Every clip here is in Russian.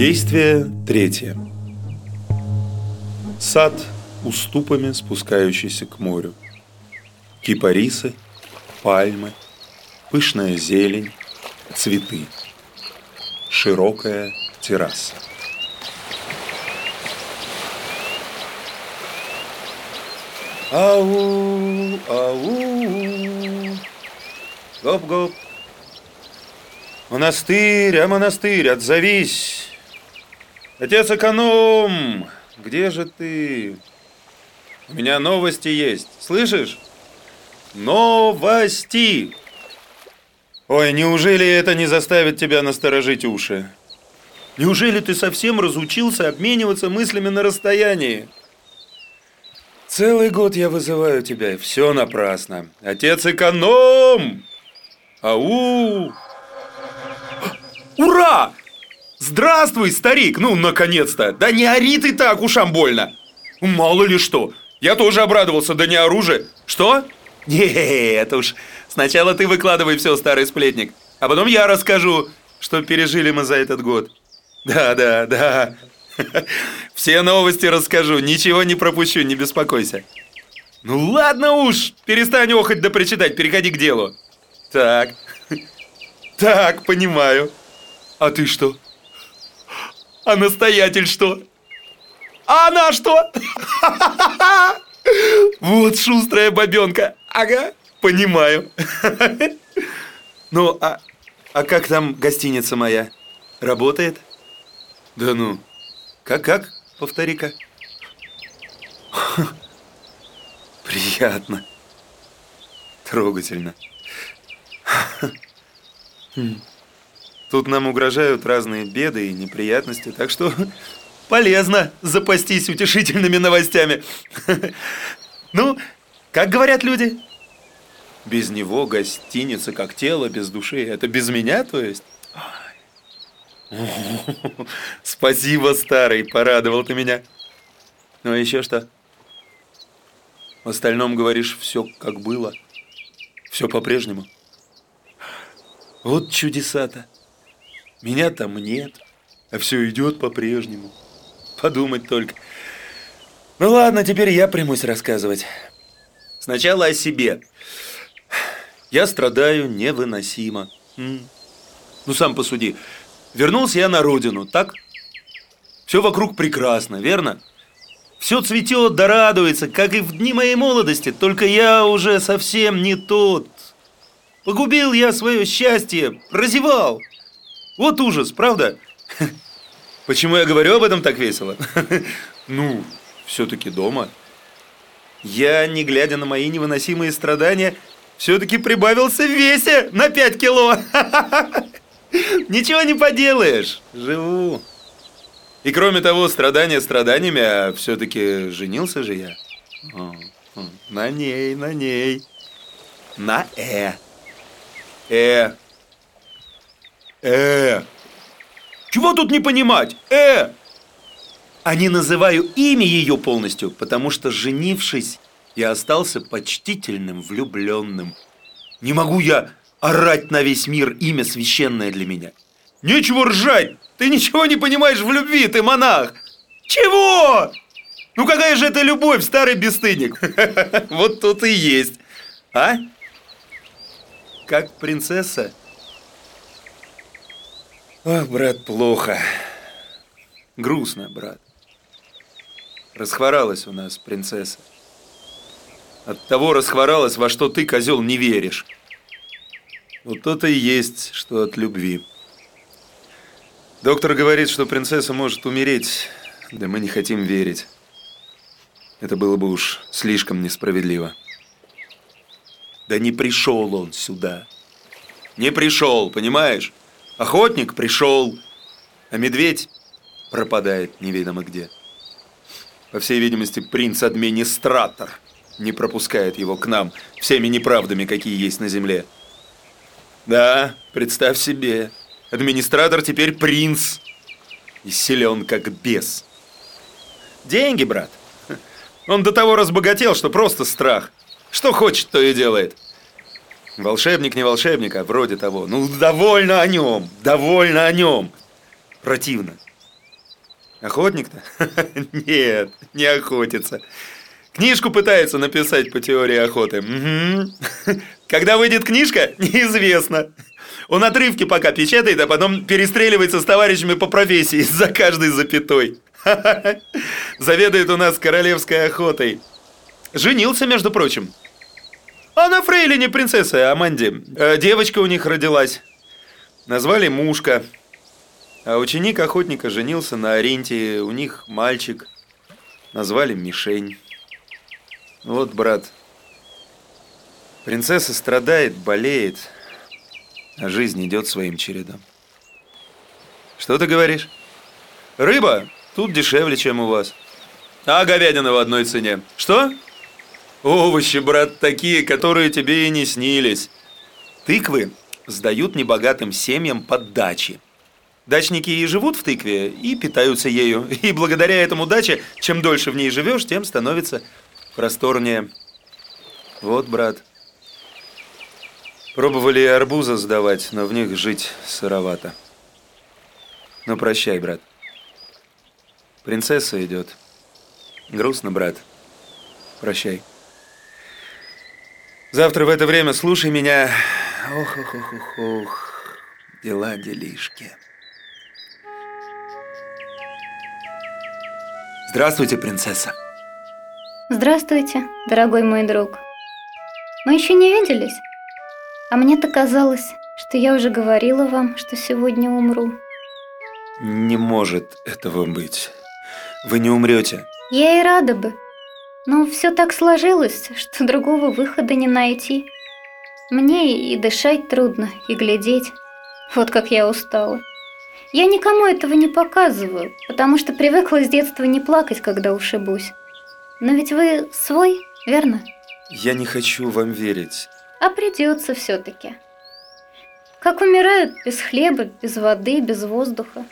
Действие третье. Сад, уступами спускающийся к морю. Кипарисы, пальмы, пышная зелень, цветы. Широкая терраса. Ау, ау, гоп-гоп. Монастырь, а монастырь, отзовись! Отец эконом, где же ты? У меня новости есть, слышишь? Новости! Ой, неужели это не заставит тебя насторожить уши? Неужели ты совсем разучился обмениваться мыслями на расстоянии? Целый год я вызываю тебя, и все напрасно. Отец эконом! Ау! Ура! «Здравствуй, старик! Ну, наконец-то! Да не ори ты так, ушам больно!» «Мало ли что! Я тоже обрадовался, да не оружие! Что?» «Нет уж! Сначала ты выкладывай все, старый сплетник, а потом я расскажу, что пережили мы за этот год!» «Да-да, да! Все новости расскажу, ничего не пропущу, не беспокойся!» «Ну ладно уж! Перестань охоть да причитать, переходи к делу!» «Так, так, понимаю. А ты что?» А настоятель что? А она что? Вот шустрая бабенка. Ага, понимаю. Ну, а, а как там гостиница моя? Работает? Да ну, как-как? Повтори-ка. Приятно. Трогательно. Mm. Тут нам угрожают разные беды и неприятности, так что полезно запастись утешительными новостями. Ну, как говорят люди? Без него гостиница как тело без души. Это без меня, то есть? Спасибо, старый, порадовал ты меня. Ну, а еще что? В остальном говоришь все как было. Все по-прежнему. Вот чудеса-то. Меня там нет, а все идет по-прежнему. Подумать только. Ну ладно, теперь я примусь рассказывать. Сначала о себе. Я страдаю невыносимо. Ну, сам посуди. Вернулся я на родину, так? Все вокруг прекрасно, верно? Все цветет да радуется, как и в дни моей молодости, только я уже совсем не тот. Погубил я свое счастье, прозевал. Вот ужас, правда? Почему я говорю об этом так весело? Ну, все-таки дома. Я, не глядя на мои невыносимые страдания, все-таки прибавился в весе на 5 кило. Ничего не поделаешь. Живу. И кроме того, страдания страданиями, а все-таки женился же я. На ней, на ней. На Э. Э. Э! Чего тут не понимать? Э! они не называю имя ее полностью, потому что, женившись, я остался почтительным влюбленным. Не могу я орать на весь мир имя священное для меня. Нечего ржать! Ты ничего не понимаешь в любви, ты монах! Чего? Ну какая же это любовь, старый бесстыдник? Вот тут и есть. А? Как принцесса Ох, брат, плохо. Грустно, брат. Расхворалась у нас принцесса. От того расхворалась, во что ты, козел, не веришь. Вот то-то и есть, что от любви. Доктор говорит, что принцесса может умереть, да мы не хотим верить. Это было бы уж слишком несправедливо. Да не пришел он сюда. Не пришел, понимаешь? Охотник пришел, а медведь пропадает неведомо где. По всей видимости, принц-администратор не пропускает его к нам всеми неправдами, какие есть на земле. Да, представь себе, администратор теперь принц и силен как бес. Деньги, брат. Он до того разбогател, что просто страх. Что хочет, то и делает. Волшебник не волшебник, а вроде того. Ну, довольно о нем, довольно о нем. Противно. Охотник-то? Нет, не охотится. Книжку пытается написать по теории охоты. Когда выйдет книжка, неизвестно. Он отрывки пока печатает, а потом перестреливается с товарищами по профессии за каждой запятой. Заведует у нас королевской охотой. Женился, между прочим. Она фрейлине принцесса Аманди. Э, девочка у них родилась. Назвали Мушка. А ученик охотника женился на Аренте. У них мальчик. Назвали Мишень. Вот, брат. Принцесса страдает, болеет. А жизнь идет своим чередом. Что ты говоришь? Рыба тут дешевле, чем у вас. А говядина в одной цене. Что? Овощи, брат, такие, которые тебе и не снились. Тыквы сдают небогатым семьям под дачи. Дачники и живут в тыкве, и питаются ею. И благодаря этому даче, чем дольше в ней живешь, тем становится просторнее. Вот, брат. Пробовали и арбуза сдавать, но в них жить сыровато. Ну, прощай, брат. Принцесса идет. Грустно, брат. Прощай. Завтра в это время слушай меня. Ох, ох, ох, ох, ох. Дела, делишки. Здравствуйте, принцесса. Здравствуйте, дорогой мой друг. Мы еще не виделись, а мне-то казалось, что я уже говорила вам, что сегодня умру. Не может этого быть. Вы не умрете. Я и рада бы. Но все так сложилось, что другого выхода не найти. Мне и дышать трудно, и глядеть. Вот как я устала. Я никому этого не показываю, потому что привыкла с детства не плакать, когда ушибусь. Но ведь вы свой, верно? Я не хочу вам верить. А придется все-таки. Как умирают без хлеба, без воды, без воздуха.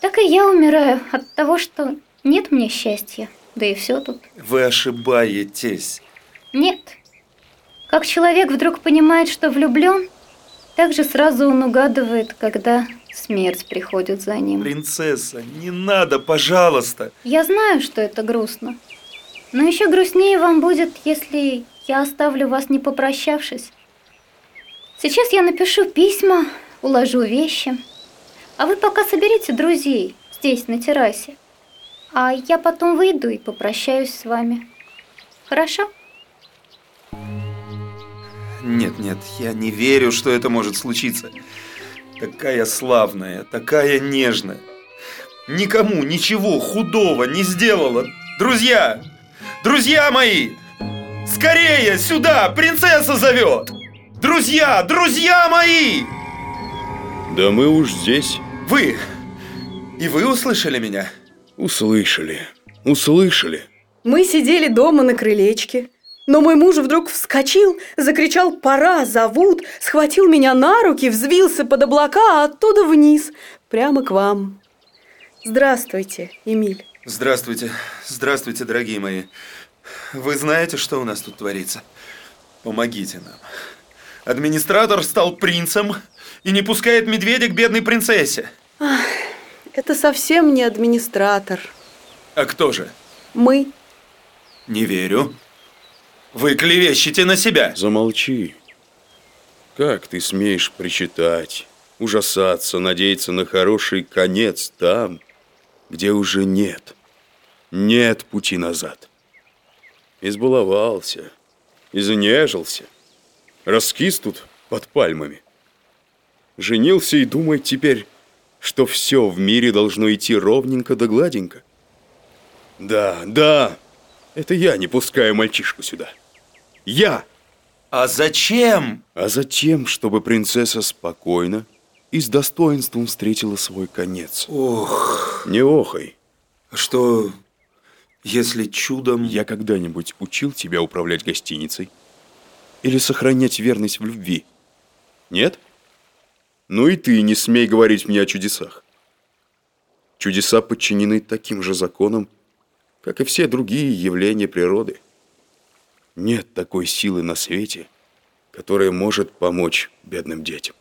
Так и я умираю от того, что нет мне счастья. Да и все тут. Вы ошибаетесь. Нет. Как человек вдруг понимает, что влюблен, так же сразу он угадывает, когда смерть приходит за ним. Принцесса, не надо, пожалуйста. Я знаю, что это грустно. Но еще грустнее вам будет, если я оставлю вас не попрощавшись. Сейчас я напишу письма, уложу вещи. А вы пока соберите друзей здесь, на террасе. А я потом выйду и попрощаюсь с вами. Хорошо? Нет, нет, я не верю, что это может случиться. Такая славная, такая нежная. Никому ничего худого не сделала. Друзья, друзья мои, скорее сюда, принцесса зовет. Друзья, друзья мои! Да мы уж здесь. Вы, и вы услышали меня? Услышали. Услышали. Мы сидели дома на крылечке. Но мой муж вдруг вскочил, закричал «Пора! Зовут!», схватил меня на руки, взвился под облака, а оттуда вниз, прямо к вам. Здравствуйте, Эмиль. Здравствуйте. Здравствуйте, дорогие мои. Вы знаете, что у нас тут творится? Помогите нам. Администратор стал принцем и не пускает медведя к бедной принцессе. Ах. Это совсем не администратор. А кто же? Мы. Не верю. Вы клевещете на себя. Замолчи. Как ты смеешь причитать, ужасаться, надеяться на хороший конец там, где уже нет, нет пути назад? Избаловался, изнежился, раскис тут под пальмами. Женился и думает теперь что все в мире должно идти ровненько да гладенько. Да, да, это я не пускаю мальчишку сюда. Я! А зачем? А затем, чтобы принцесса спокойно и с достоинством встретила свой конец. Ох. Не охай. А что, если чудом... Я когда-нибудь учил тебя управлять гостиницей? Или сохранять верность в любви? Нет? Нет? Ну и ты не смей говорить мне о чудесах. Чудеса подчинены таким же законам, как и все другие явления природы. Нет такой силы на свете, которая может помочь бедным детям.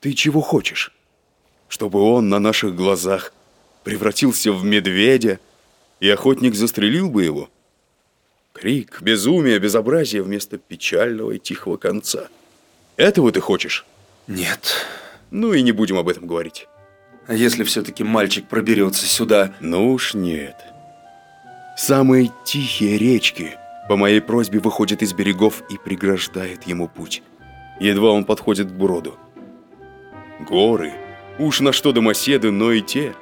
Ты чего хочешь? Чтобы он на наших глазах превратился в медведя, и охотник застрелил бы его? Крик, безумие, безобразие вместо печального и тихого конца. Этого ты хочешь? Нет. Ну и не будем об этом говорить. А если все-таки мальчик проберется сюда? Ну уж нет. Самые тихие речки по моей просьбе выходят из берегов и преграждают ему путь. Едва он подходит к броду. Горы, уж на что домоседы, но и те,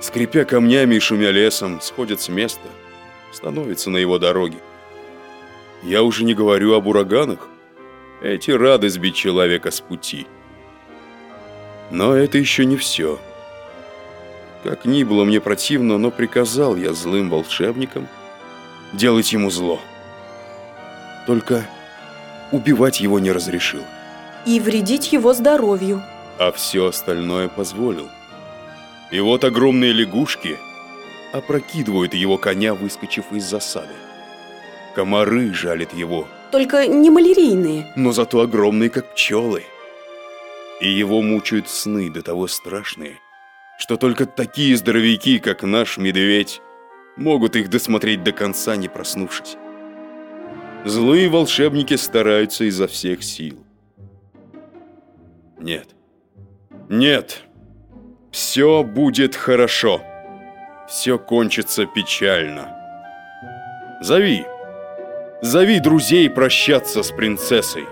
скрипя камнями и шумя лесом, сходят с места, становятся на его дороге. Я уже не говорю об ураганах. Эти рады сбить человека с пути. Но это еще не все. Как ни было мне противно, но приказал я злым волшебникам делать ему зло. Только убивать его не разрешил. И вредить его здоровью. А все остальное позволил. И вот огромные лягушки опрокидывают его коня, выскочив из засады. Комары жалят его. Только не малярийные. Но зато огромные, как пчелы и его мучают сны до того страшные, что только такие здоровяки, как наш медведь, могут их досмотреть до конца, не проснувшись. Злые волшебники стараются изо всех сил. Нет. Нет. Все будет хорошо. Все кончится печально. Зови. Зови друзей прощаться с принцессой.